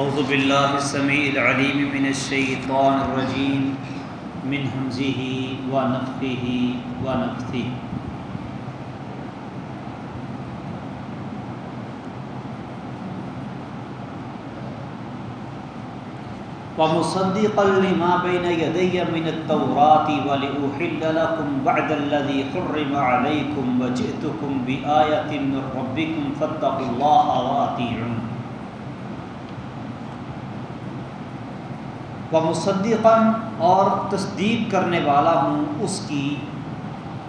اعوذ باللہ السمیع العلیم من الشیطان الرجیم من حمزه ونفخه ونفثه. ومصدقا لما بين يدي من التوراة ولأحل لكم بعد الذي حرم عليكم وجئتكم بآية من ربكم فاتقوا الله وأطيعون. ومصدقا اور تصدیق کرنے والا ہوں اس کی،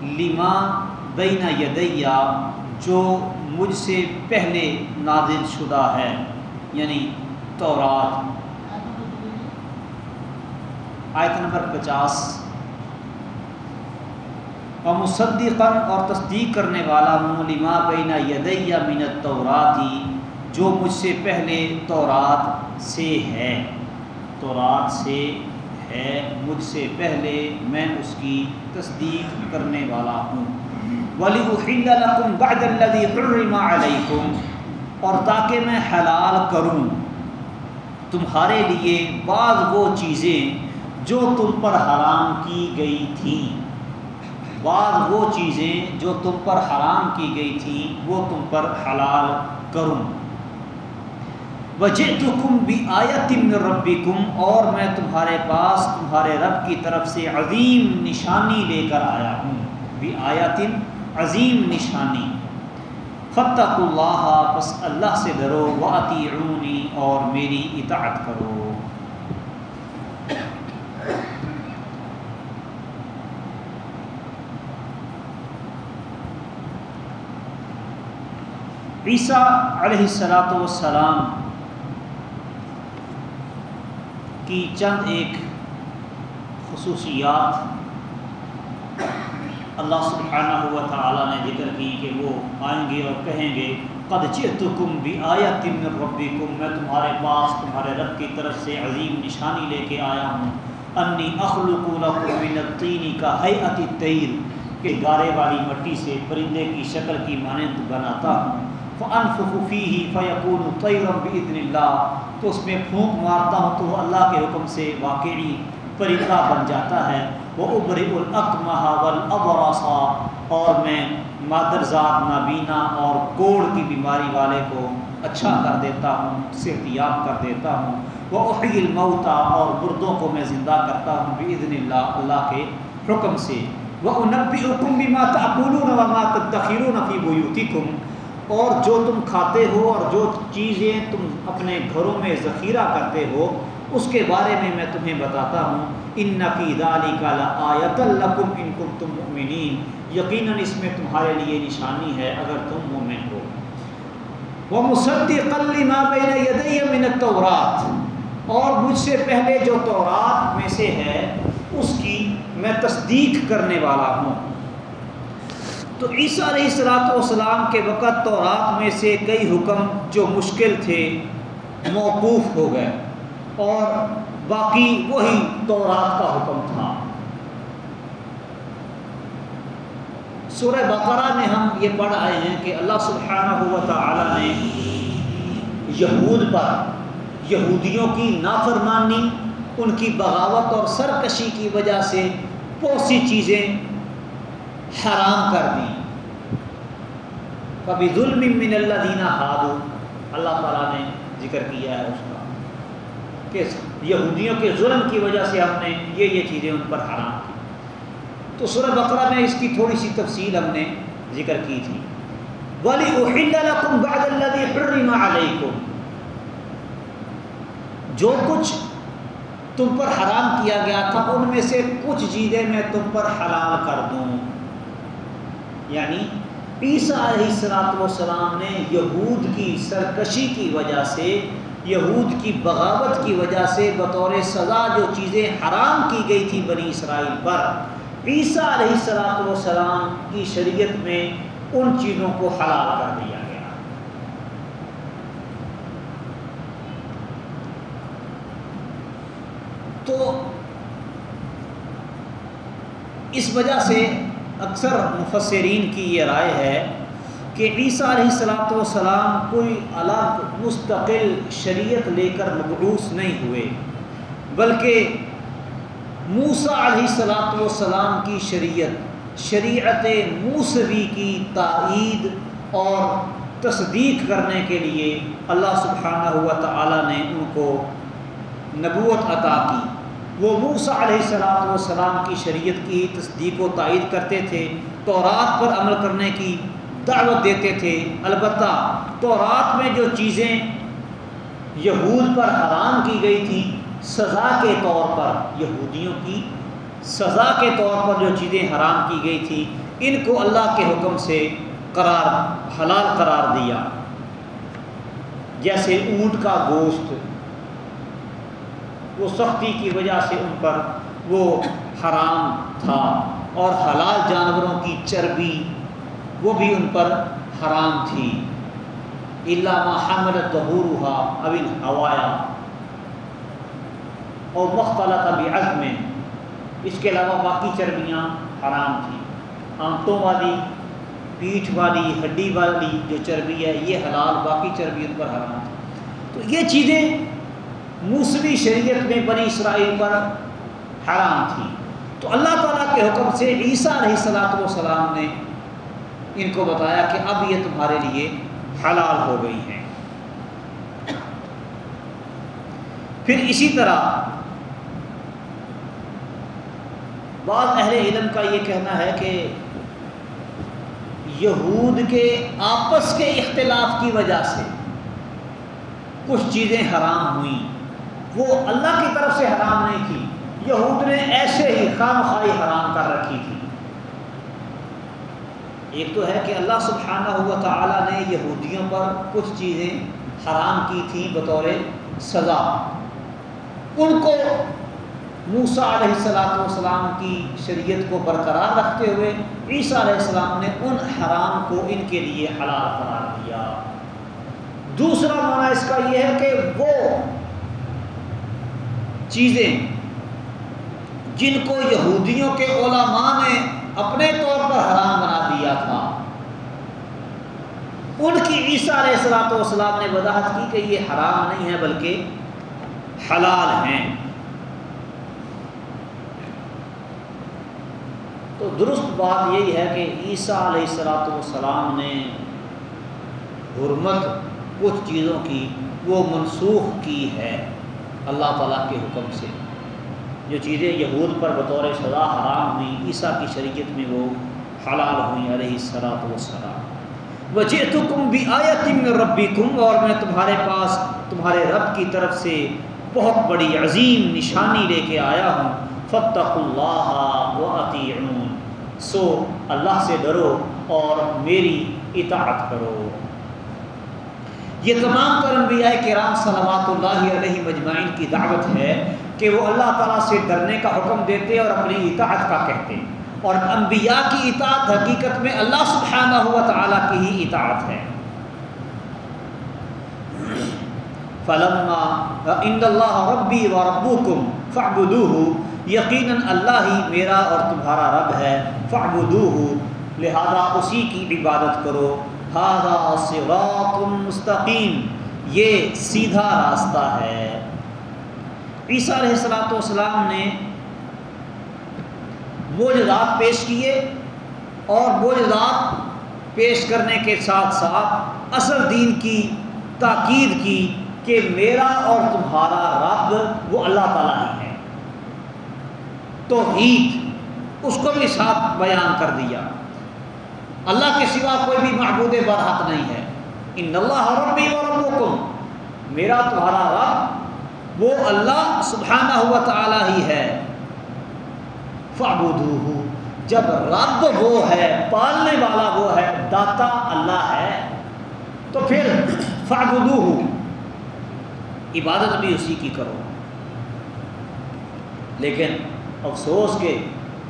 لما بین یدیا جو مجھ سے پہلے نازل شدہ ہے یعنی تورات۔ آیت نمبر پچاس۔ و مصدقن اور تصدیق کرنے والا ہوں، لما بین یدیہ من التوراتی جو مجھ سے پہلے تورات سے ہے۔ تورات سے ہے مجھ سے پہلے میں اس کی تصدیق کرنے والا ہوں۔ ولی بعد الذی حرم علیکم اور تاکہ میں حلال کروں۔ تمہارے لیے بعض وہ چیزیں جو تم پر حرام کی گئی تھیں۔ بعض وہ چیزیں جو تم پر حرام کی گئی تھیں، وہ تم پر حلال کروں۔ وجہ تم بھی آیت ربی اور میں تمہارے پاس، تمہارے رب کی طرف سے عظیم نشانی لے کر آیا ہوں۔ بھی آیاتن عظیم نشانی۔ فتح اللہ بس اللہ سے ڈرو واطی اور میری اطاعت کرو۔ عیسیٰ علیہ السلاۃ والسلام کی چند ایک خصوصیات اللہ سبحانہ ہوا تعالیٰ نے ذکر کی کہ وہ آئیں گے اور کہیں گے، قد جئتکم بھی آیا تم ربکم میں تمہارے پاس، تمہارے رب کی طرف سے عظیم نشانی لے کے آیا ہوں۔ انی اخلق لکم من الطین کا حیعت الطیر کہ گارے والی مٹی سے پرندے کی شکل کی مانند بناتا ہوں۔ فنفی ہی فیقون طیرم بن اللہ تو اس میں پھونک مارتا ہوں تو وہ اللہ کے حکم سے واقعی پرندہ بن جاتا ہے۔ وہ ابر الاقمہ والابراسا اور میں مادرزاد نابینا اور کوڑ کی بیماری والے کو اچھا کر دیتا ہوں، صحت یاب کر دیتا ہوں۔ وہ احی الموتا اور مردوں کو میں زندہ کرتا ہوں بإذن اللہ اللہ کے حکم سے۔ وہ انبی حکم بھی مات اقولون و مات تخیرون فی بیوتکم اور جو تم کھاتے ہو اور جو چیزیں تم اپنے گھروں میں ذخیرہ کرتے ہو، اس کے بارے میں میں تمہیں بتاتا ہوں۔ ان نفی دالی کا آیت القم ان کم تم مومنین یقیناً اس میں تمہارے لیے نشانی ہے اگر تم مومن ہو۔ وہ مصدق ما بین یدی من التورات اور مجھ سے پہلے جو تورات میں سے ہے، اس کی میں تصدیق کرنے والا ہوں۔ تو عیسیٰ علیہ السلاۃ والسلام کے وقت تورات میں سے کئی حکم جو مشکل تھے، موقوف ہو گئے اور باقی وہی تورات کا حکم تھا۔ سورہ بقرہ میں ہم یہ پڑھ آئے ہیں کہ اللہ سبحانہ ہوا تعالیٰ نے یہود پر یہودیوں کی نافرمانی، ان کی بغاوت اور سرکشی کی وجہ سے بہت سی چیزیں حرام کر دیں۔ کبھی ظلم من اللہ دینا ہادو اللہ تعالیٰ نے ذکر کیا ہے اس کا کہ یہودیوں کے ظلم کی وجہ سے ہم نے یہ یہ چیزیں ان پر حرام کی۔ تو سورہ بقرہ میں اس کی تھوڑی سی تفصیل ہم نے ذکر کی تھی۔ ولی بعد جو کچھ تم پر حرام کیا گیا تھا، ان میں سے کچھ چیزیں میں تم پر حلال کر دوں۔ یعنی عیسیٰ علیہ السلاۃ والسلام نے یہود کی سرکشی کی وجہ سے، یہود کی بغاوت کی وجہ سے بطور سزا جو چیزیں حرام کی گئی تھی بنی اسرائیل پر، عیسیٰ علیہ السلاۃ والسلام کی شریعت میں ان چیزوں کو حلال کر دیا گیا۔ تو اس وجہ سے اکثر مفسرین کی یہ رائے ہے کہ عیسیٰ علیہ السلاۃ والسلام کوئی الگ مستقل شریعت لے کر مقروض نہیں ہوئے، بلکہ موسا علیہ السلاۃ والسلام کی شریعت شریعت موسوی کی تائید اور تصدیق کرنے کے لیے اللہ سبحانہ ہوا تعالیٰ نے ان کو نبوت عطا کی۔ وہ موسا علیہ السلاۃ والسلام کی شریعت کی تصدیق و تائید کرتے تھے تو رات پر عمل کرنے کی دعوت دیتے تھے۔ البتہ تو رات میں جو چیزیں یہود پر حرام کی گئی تھیں، سزا کے طور پر، یہودیوں کی سزا کے طور پر جو چیزیں حرام کی گئی تھیں، ان کو اللہ کے حکم سے قرار، حلال قرار دیا۔ جیسے اونٹ کا گوشت وہ سختی کی وجہ سے ان پر وہ حرام تھا اور حلال جانوروں کی چربی وہ بھی ان پر حرام تھی۔ علامہ حمل ظہور ہوا ہوایا اور مختلط ابھی عزم میں اس کے علاوہ باقی چربیاں حرام تھیں۔ آنتوں والی، پیٹھ والی، ہڈی والی جو چربی ہے، یہ حلال، باقی چربی ان پر حرام تھی۔ تو یہ چیزیں موسمی شریعت میں بنی اسرائیل پر حرام تھیں تو اللہ تعالیٰ کے حکم سے عیسیٰ علیہ السلاۃ والسلام نے ان کو بتایا کہ اب یہ تمہارے لیے حلال ہو گئی ہیں۔ پھر اسی طرح بعض اہل علم کا یہ کہنا ہے کہ یہود کے آپس کے اختلاف کی وجہ سے کچھ چیزیں حرام ہوئیں۔ وہ اللہ کی طرف سے حرام نہیں تھی۔ یہود نے ایسے ہی خام خواہ حرام کر رکھی تھی۔ ایک تو ہے کہ اللہ سبحانہ ہوا تعالیٰ نے یہودیوں پر کچھ چیزیں حرام کی تھیں بطور سزا۔ ان کو موسا علیہ السلاۃ والسلام کی شریعت کو برقرار رکھتے ہوئے عیسیٰ علیہ السلام نے ان حرام کو ان کے لیے حلال قرار دیا۔ دوسرا معنی اس کا یہ ہے کہ وہ چیزیں جن کو یہودیوں کے علماء نے اپنے طور پر حرام بنا دیا تھا۔ ان کی عیسیٰ علیہ السلاۃ والسلام نے وضاحت کی کہ یہ حرام نہیں ہے بلکہ حلال ہیں۔ تو درست بات یہی ہے کہ عیسیٰ علیہ السلاۃ والسلام نے حرمت کچھ چیزوں کی وہ منسوخ کی ہے۔ اللہ تعالیٰ کے حکم سے۔ جو چیزیں یہود پر بطور سزا حرام ہوئیں، عیسیٰ کی شریعت میں وہ حلال ہوئیں، علیہ السلاۃ وسلام وجہ تو کم بھی آیا تم ربی کم اور میں تمہارے پاس، تمہارے رب کی طرف سے بہت بڑی عظیم نشانی لے کے آیا ہوں۔ فتح اللہ و سو اللہ سے ڈرو اور میری اطاعت کرو۔ یہ تمام تر انبیاء کرام صلوات اللہ علیہ مجمعین کی دعوت ہے کہ وہ اللہ تعالیٰ سے ڈرنے کا حکم دیتے اور اپنی اطاعت کا کہتے اور انبیاء کی اطاعت حقیقت میں اللہ سبحانہ ہوا تعالیٰ کی ہی اطاعت ہے۔ فلما ان اللہ ربی و ربوکم فعبدوہ یقیناً اللہ ہی میرا اور تمہارا رب ہے فعبدوہ لہذا اسی کی عبادت کرو۔ ہاضا صراط مستقیم، یہ سیدھا راستہ ہے۔ عیسیٰ علیہ السلاۃ والسلام نے موجودات پیش کیے اور موجودات پیش کرنے کے ساتھ ساتھ اصل دین کی تاکید کی کہ میرا اور تمہارا رب وہ اللہ تعالیٰ ہی ہے تو عید اس کو بھی ساتھ بیان کر دیا۔ اللہ کے سوا کوئی بھی محبود برحق نہیں ہے۔ ان اللہ ربی اور ربکم، میرا تمہارا رب وہ اللہ سبحانہ ہوا تعالیٰ ہی ہے۔ فعبدوہ جب رب وہ ہے، پالنے والا وہ ہے، داتا اللہ ہے، تو پھر فعبدوہ عبادت بھی اسی کی کرو۔ لیکن افسوس کے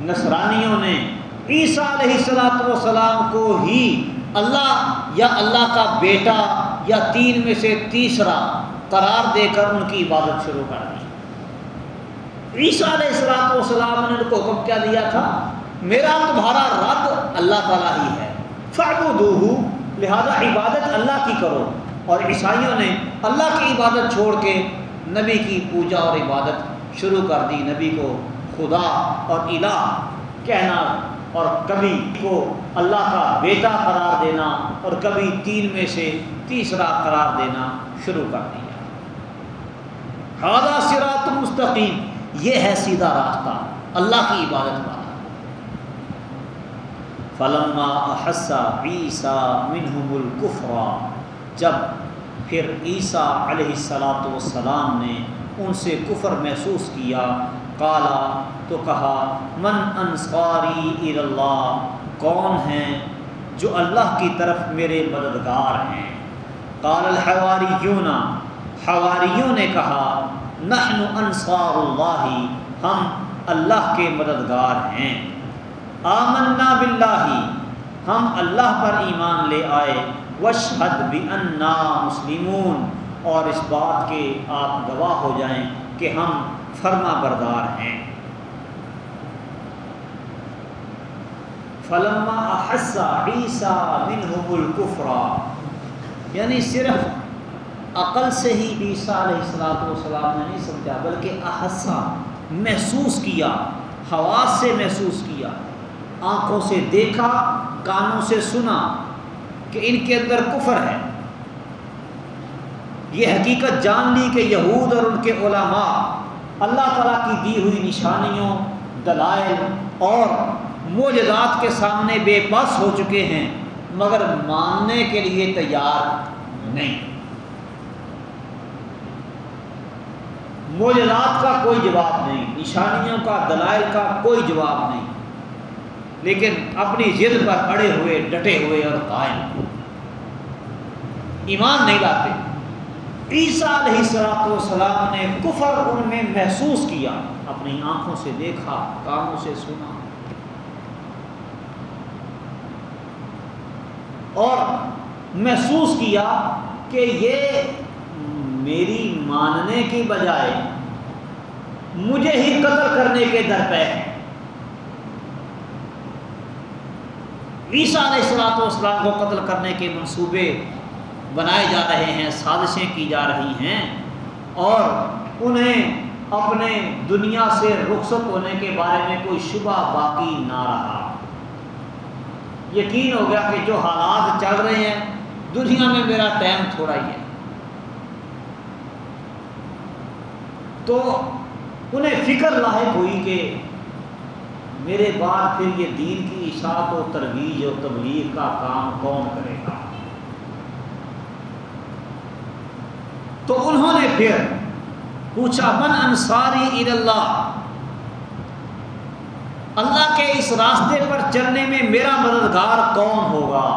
نصرانیوں نے عیسیٰ علیہ السلاۃ والسلام کو ہی اللہ یا اللہ کا بیٹا یا تین میں سے تیسرا قرار دے کر ان کی عبادت شروع کر دی۔ عیسیٰ علیہ السلاۃ والسلام نے ان کو حکم کیا دیا تھا، میرا تمہارا رب اللہ تعالیٰ ہی ہے۔ فعبدوہ لہذا عبادت اللہ کی کرو۔ اور عیسائیوں نے اللہ کی عبادت چھوڑ کے نبی کی پوجا اور عبادت شروع کر دی۔ نبی کو خدا اور الہ کہنا اور کبھی کو اللہ کا بیٹا قرار دینا اور کبھی تین میں سے تیسرا قرار دینا شروع کر دیا۔ خادہ سرات مستقیم، یہ ہے سیدھا راستہ، اللہ کی عبادت والا۔ فلما احسا عیسیٰ منہم القفرا جب پھر عیسیٰ علیہ السلاۃ والسلام نے ان سے کفر محسوس کیا کالا تو کہا، من انصاری اللہ کون ہیں جو اللہ کی طرف میرے مددگار ہیں؟ قال الحواریون، حواریوں نے کہا، نحن انصار اللہ، ہم اللہ کے مددگار ہیں۔ آمنا باللہ، ہم اللہ پر ایمان لے آئے۔ وشحد بنا مسلمون، اور اس بات کے آپ گواہ ہو جائیں کہ ہم فرما بردار ہیں۔ فلما احسا عیسیٰ منہم الکفرا یعنی صرف عقل سے ہی عیسیٰ علیہ السلاۃ والسلام نے نہیں سمجھا، بلکہ احسا محسوس کیا، حواس سے محسوس کیا، آنکھوں سے دیکھا، کانوں سے سنا کہ ان کے اندر کفر ہے۔ یہ حقیقت جان لی کہ یہود اور ان کے علماء اللہ تعالیٰ کی دی ہوئی نشانیوں، دلائل اور موجزات کے سامنے بے بس ہو چکے ہیں، مگر ماننے کے لیے تیار نہیں۔ موجزات کا کوئی جواب نہیں، نشانیوں کا، دلائل کا کوئی جواب نہیں۔ لیکن اپنی ضد پر اڑے ہوئے، ڈٹے ہوئے اور قائم۔ ایمان نہیں لاتے۔ عیسیٰ علیہ السلاۃ والسلام نے کفر ان میں محسوس کیا، اپنی آنکھوں سے دیکھا، کانوں سے سنا۔ اور محسوس کیا کہ یہ میری ماننے کی بجائے مجھے ہی قتل کرنے کے در پہ ہے۔ عیسیٰ علیہ السلاۃ والسلام کو قتل کرنے کے منصوبے بنائے جا رہے ہیں، سازشیں کی جا رہی ہیں اور انہیں اپنے دنیا سے رخصت ہونے کے بارے میں کوئی شبہ باقی نہ رہا۔ یقین ہو گیا کہ جو حالات چل رہے ہیں، دنیا میں میرا ٹائم تھوڑا ہی ہے۔ تو انہیں فکر لاحق ہوئی کہ میرے بعد پھر یہ دین کی اشاعت و ترویج و تبلیغ کا کام کون کرے گا؟ تو انہوں نے پھر پوچھا، من انصاری اللہ اللہ کے اس راستے پر چلنے میں میرا مددگار کون ہوگا؟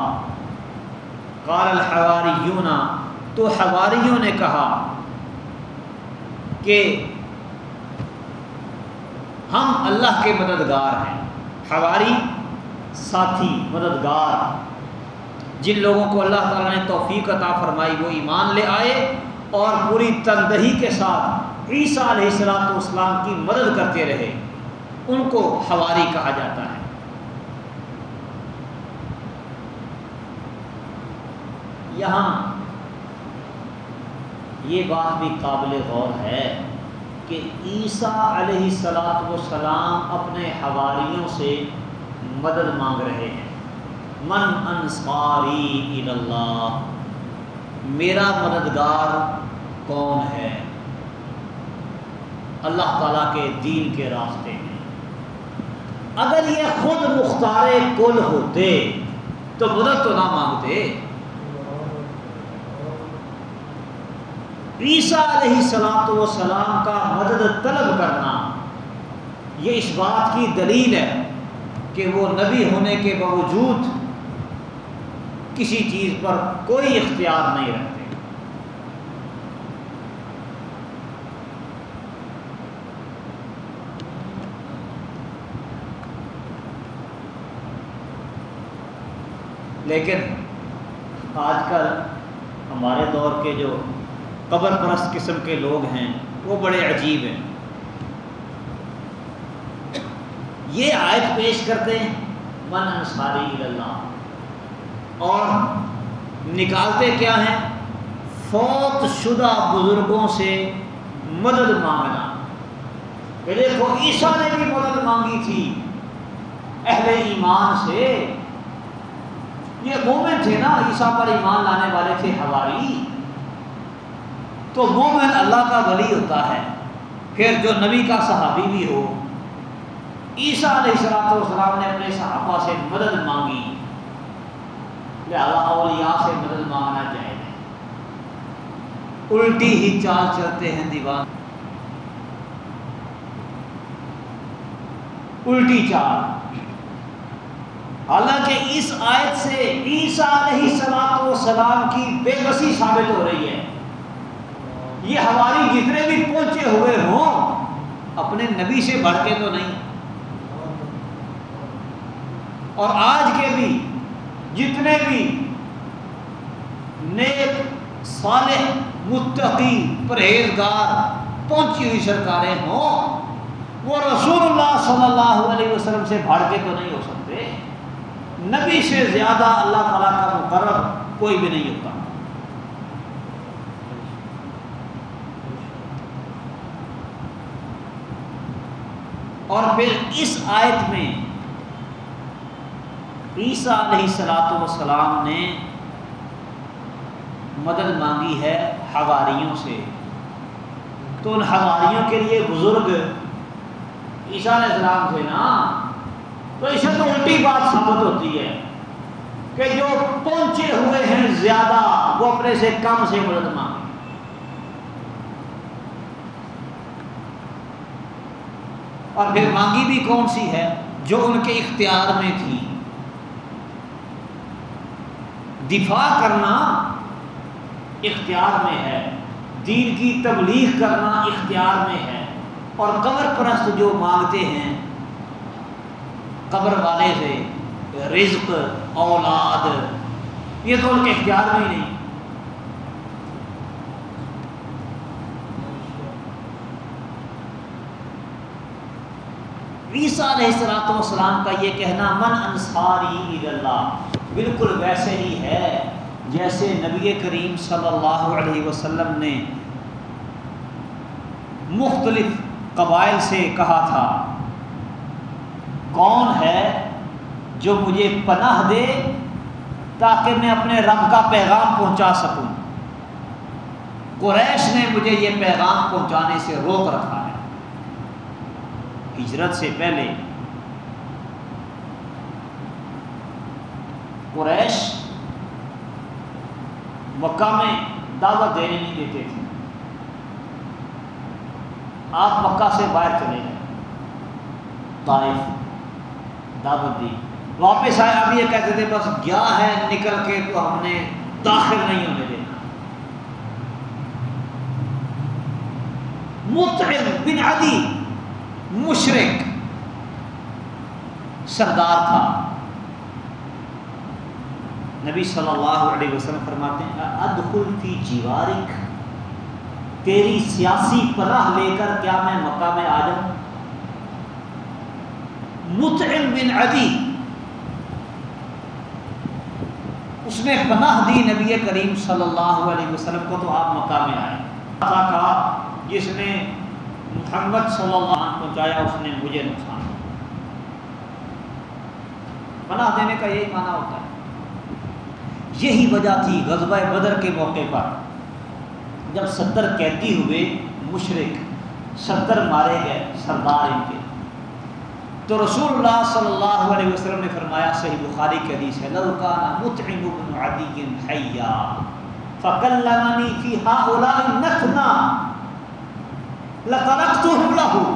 قال الحواریون، تو حواریوں نے کہا کہ ہم اللہ کے مددگار ہیں، حواری، ساتھی، مددگار۔ جن لوگوں کو اللہ تعالیٰ نے توفیق عطا فرمائی، وہ ایمان لے آئے اور پوری تندہی کے ساتھ عیسیٰ علیہ السلاۃ والسلام کی مدد کرتے رہے، ان کو حواری کہا جاتا ہے۔ یہاں یہ بات بھی قابل غور ہے کہ عیسیٰ علیہ السلاۃ وسلام اپنے حواریوں سے مدد مانگ رہے ہیں۔ من انصاری اللہ، میرا مددگار کون ہے؟ اللہ تعالیٰ کے دین کے راستے میں۔ اگر یہ خود مختار کل ہوتے تو مدد تو نہ مانگتے۔ عیسیٰ علیہ السلاۃ وسلام کا مدد طلب کرنا، یہ اس بات کی دلیل ہے کہ وہ نبی ہونے کے باوجود کسی چیز پر کوئی اختیار نہیں رکھتے۔ لیکن آج کل ہمارے دور کے جو قبر پرست قسم کے لوگ ہیں، وہ بڑے عجیب ہیں۔ یہ آیت پیش کرتے ہیں، من انصاری اللہ۔ اور نکالتے کیا ہیں؟ فوت شدہ بزرگوں سے مدد مانگنا۔ دیکھو، عیسیٰ نے بھی مدد مانگی تھی۔ اہل ایمان سے یہ مومن تھے نا عیسیٰ پر ایمان لانے والے تھے ہماری تو مومن اللہ کا ولی ہوتا ہے۔ پھر جو نبی کا صحابی بھی ہو، عیسیٰ علیہ السلام والسلام نے اپنے صحابہ سے مدد مانگی۔ لہذا اولیاء سے مدد مانگنا چاہیے الٹی ہی چال چلتے ہیں دیوان۔ الٹی چال۔ حالانکہ اس آیت سے عیسیٰ علیہ السلام والسلام کی بے بسی ثابت ہو رہی ہے۔ یہ ہماری جتنے بھی پہنچے ہوئے ہوں، اپنے نبی سے بڑھ کے تو نہیں۔ اور آج کے بھی جتنے بھی نیک، صالح، متقی، پرہیزگار، پہنچی ہوئی سرکاریں ہوں، وہ رسول اللہ صلی اللہ علیہ وسلم سے بڑھ کے تو نہیں ہو سکتے۔ نبی سے زیادہ اللہ تعالیٰ کا مقرر کوئی بھی نہیں ہوتا۔ اور پھر اس آیت میں عیسیٰ علیہ السلاۃ والسلام نے مدد مانگی ہے حواریوں سے۔ تو ان حواریوں کے لیے بزرگ عیسیٰ علیہ السلام تھے نا؟ تو اسے تو الٹی بات ثابت ہوتی ہے کہ جو پہنچے ہوئے ہیں زیادہ، وہ اپنے سے کم سے مدد مانگے۔ اور پھر مانگی بھی کون سی ہے؟ جو ان کے اختیار میں تھی۔ دفاع کرنا اختیار میں ہے، دین کی تبلیغ کرنا اختیار میں ہے۔ اور قبر پرست جو مانگتے ہیں قبر والے سے رزق، اولاد، یہ تو ان کے اختیار میں ہی نہیں۔ عیسیٰ علیہ السلاۃ والسلام کا یہ کہنا، من انصاری اللہ بالکل ویسے ہی ہے، جیسے نبی کریم صلی اللہ علیہ وسلم نے مختلف قبائل سے کہا تھا۔ کون ہے جو مجھے پناہ دے تاکہ میں اپنے رب کا پیغام پہنچا سکوں؟ قریش نے مجھے یہ پیغام پہنچانے سے روک رکھا ہے۔ ہجرت سے پہلے قریش مکہ میں دعوت دینے نہیں دیتے تھے۔ آپ مکہ سے باہر چلے گئے۔ طائف دعوت دی۔ واپس آئے، اب یہ کہتے تھے، بس گیا ہے، نکل کے تو ہم نے داخل نہیں ہونے دینا۔ متعب بن عدی، مشرق۔ سردار تھا۔ نبی صلی اللہ علیہ وسلم فرماتے ہیں، ادخل فی جیوارک تیری سیاسی پناہ لے کر کیا میں مکہ میں آ جاؤں؟ متعم بن عدی۔ اس نے پناہ دی نبی کریم صلی اللہ علیہ وسلم کو تو آپ مکہ میں آئے۔ کہا جس نے محمد صلی اللہ علیہ وسلم پہنچایا، اس نے مجھے نقصان۔ پناہ دینے کا یہی معنی ہوتا ہے۔ یہی وجہ تھی غزوہ بدر کے موقع پر، جب ستر قیدی ہوئے مشرق ستر مارے گئے سردار ان کے۔ تو رسول اللہ صلی اللہ علیہ وسلم نے فرمایا، صحیح بخاری کے حدیث ہے لوکان مطعم بن عدی حیا، فکلمنی فی هؤلاء نتنا لترکتهم له۔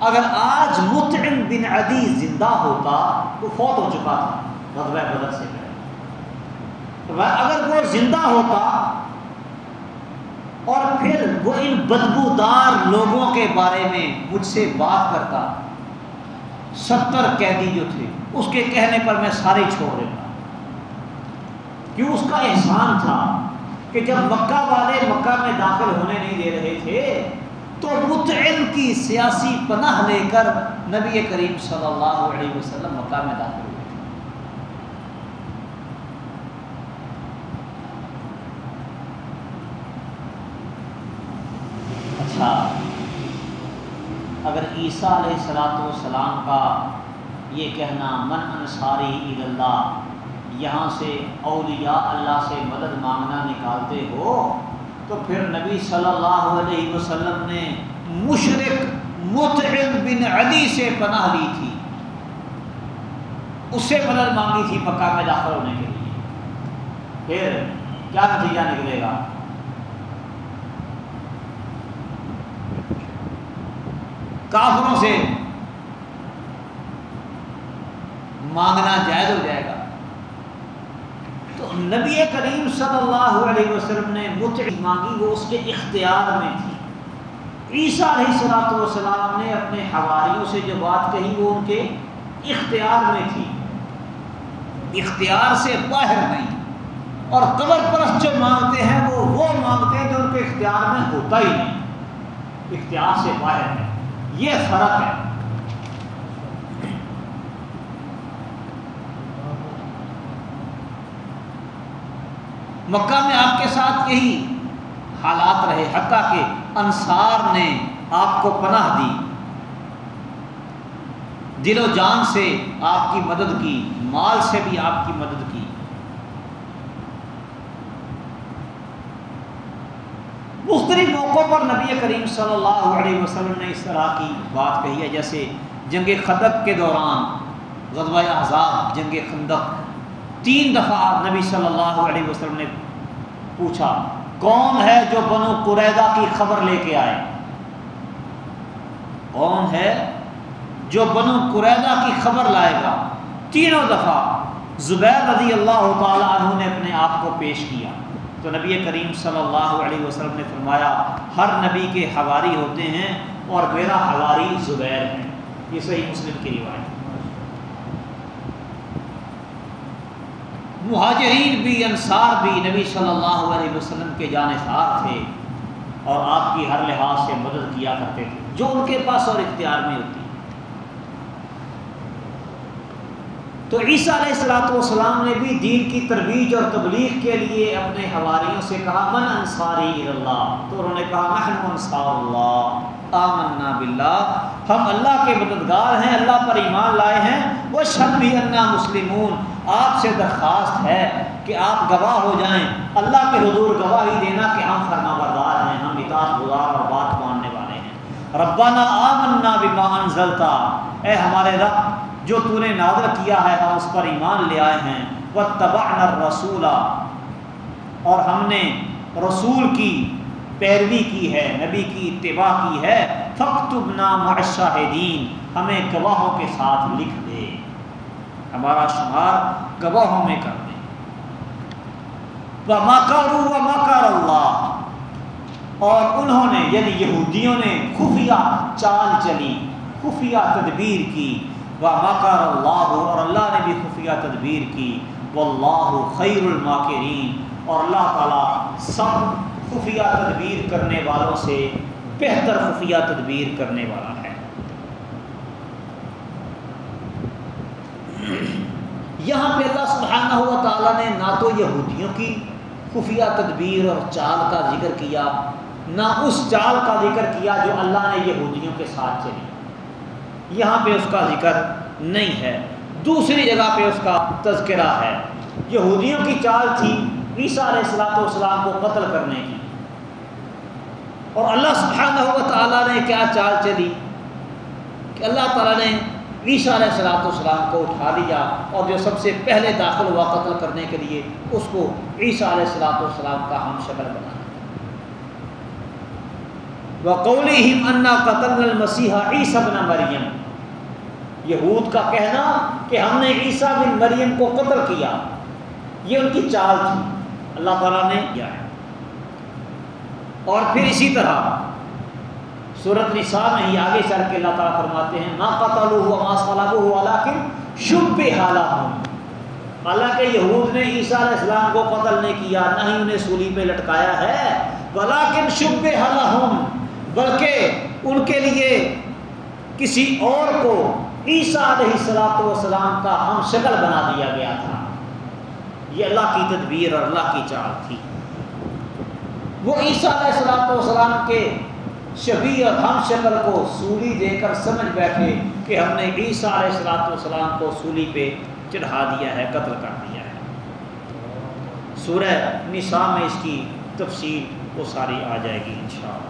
اگر آج مطعم بن عدی زندہ ہوتا وہ فوت ہو چکا تھا، غزوہ بدر سے پہلے۔ اگر وہ زندہ ہوتا اور پھر وہ ان بدبودار لوگوں کے بارے میں مجھ سے بات کرتا۔ ستر قیدی جو تھے، اس کے کہنے پر میں سارے چھوڑ دیتا۔ کیوں؟ اس کا احسان تھا کہ جب مکہ والے مکہ میں داخل ہونے نہیں دے رہے تھے، تو متعل کی سیاسی پناہ لے کر نبی کریم صلی اللہ علیہ وسلم مکہ میں داخل ہوئے۔ پوچھا اگر عیسیٰ علیہ السلاۃ والسلام کا یہ کہنا من انصاری اللہ، یہاں سے اولیاء اللہ سے مدد مانگنا نکالتے ہو، تو پھر نبی صلی اللہ علیہ وسلم نے مشرق متعب بن علی سے پناہ لی تھی۔ اس سے مدد مانگی تھی مکہ میں داخل ہونے کے لیے۔ پھر کیا نتیجہ نکلے گا؟ کافروں سے مانگنا جائز ہو جائے گا۔ تو نبی کریم صلی اللہ علیہ وسلم نے متعب مانگی، وہ اس کے اختیار میں تھی۔ عیسیٰ علیہ السلاۃ والسلام نے اپنے حواریوں سے جو بات کہی، وہ ان کے اختیار میں تھی۔ اختیار سے باہر نہیں، اور قبر پرست جو مانگتے ہیں، وہ وہ مانگتے ہیں جو ان کے اختیار میں ہوتا ہی نہیں۔ اختیار سے باہر ہے یہ فرق ہے۔ مکہ میں آپ کے ساتھ یہی حالات رہے، حتیٰ کہ انصار نے آپ کو پناہ دی۔ دل و جان سے آپ کی مدد کی، مال سے بھی آپ کی مدد کی۔ مختلف موقعوں پر نبی کریم صلی اللہ علیہ وسلم نے اس طرح کی بات کہی ہے، جیسے جنگ خدق کے دوران غزوہ احزاب، جنگ خندق، تین دفعہ نبی صلی اللہ علیہ وسلم نے پوچھا، کون ہے جو بنو قریدہ کی خبر لے کے آئے؟ کون ہے جو بنو قریدہ کی خبر لائے گا؟ تینوں دفعہ زبیر رضی اللہ تعالیٰ عنہ نے اپنے آپ کو پیش کیا۔ تو نبی کریم صلی اللہ علیہ وسلم نے فرمایا، ہر نبی کے حواری ہوتے ہیں اور میرا حواری زبیر ہے۔ یہ صحیح مسلم کی روایت مہاجرین بھی، انصار بھی نبی صلی اللہ علیہ وسلم کے جانصار تھے اور آپ کی ہر لحاظ سے مدد کیا کرتے تھے، جو ان کے پاس اور اختیار میں ہوتی تو عیسیٰ علیہ السلاۃ والسلام نے بھی دین کی ترویج اور تبلیغ کے لیے اپنے حواریوں سے کہا، من انصاری اللہ؟ تو انہوں نے کہا، نحن انصار اللہ، آمنا باللہ، ہم اللہ کے مددگار ہیں، اللہ پر ایمان لائے ہیں وہ شب بھی انا مسلمون۔ آپ سے درخواست ہے کہ آپ گواہ ہو جائیں۔ اللہ کے حضور گواہی دینا کہ ہم فرما بردار ہیں، ہم اطاعت گزار اور بات ماننے والے ہیں۔ ربنا آمنا بما انزلتا۔ اے ہمارے رب جو تو نے نادر کیا ہے ہم اس پر ایمان لے آئے ہیں وہ تباہ رسول اور ہم نے رسول کی پیروی کی ہے، نبی کی اتباع کی ہے۔ فخت نام شاہدین ہمیں گواہوں کے ساتھ لکھ دے۔ ہمارا شمار گواہوں میں کر دے۔ وہ مکارو و مکار اللہ اور انہوں نے یعنی یہودیوں نے خفیہ چال چلی، خفیہ تدبیر کی۔ وہ اللہ اور اللہ نے بھی خفیہ تدبیر کی۔ وہ اللہ خیر الماکرین اور اللہ تعالیٰ سب خفیہ تدبیر کرنے والوں سے بہتر خفیہ تدبیر کرنے والا ہے۔ یہاں پہ اللہ سبحانہ ہوا تعالیٰ نے نہ تو یہودیوں کی خفیہ تدبیر اور چال کا ذکر کیا، نہ اس چال کا ذکر کیا جو اللہ نے یہودیوں کے ساتھ چلی۔ یہاں پہ اس کا ذکر نہیں ہے۔ دوسری جگہ پہ اس کا تذکرہ ہے۔ یہودیوں کی چال تھی عیسیٰ علیہ السلاۃ والسلام کو قتل کرنے کی۔ اور اللہ سبحانہ و تعالیٰ نے کیا چال چلی؟ کہ اللہ تعالیٰ نے عیسیٰ علیہ السلاۃ والسلام کو اٹھا لیا اور جو سب سے پہلے داخل ہوا قتل کرنے کے لیے اس کو عیسیٰ علیہ السلاۃ والسلام کا ہم شکل بنا۔ وقول انا قتل المسیحا عیسیٰ بن مریم یہود کا کہنا کہ ہم نے عیسیٰ بن مریم کو قتل کیا۔ یہ ان کی چال تھی۔ اللہ تعالیٰ نے کیا۔ ہے اور پھر اسی طرح صورت نساء میں ہی آگے چل کے اللہ تعالیٰ فرماتے ہیں نا قتل ہوا ما صلاب ہوا لیکن شب حالہ ہوں حالانکہ یہود نے عیسیٰ علیہ السلام کو قتل نہیں کیا، نہ ہی انہیں سولی پہ لٹکایا ہے۔ ولیکن شب حالہ ہوں بلکہ ان کے لیے کسی اور کو عیسیٰ علیہ السلاۃ والسلام کا ہم شکل بنا دیا گیا تھا۔ یہ اللہ کی تدبیر اور اللہ کی چال تھی۔ وہ عیسیٰ علیہ السلاۃ والسلام کے شبی اور ہم شکل کو سولی دے کر سمجھ بیٹھے کہ ہم نے عیسیٰ علیہ السلاۃ والسلام کو سولی پہ چڑھا دیا ہے، قتل کر دیا ہے۔ سورہ نساء میں اس کی تفصیل وہ ساری آ جائے گی انشاءاللہ۔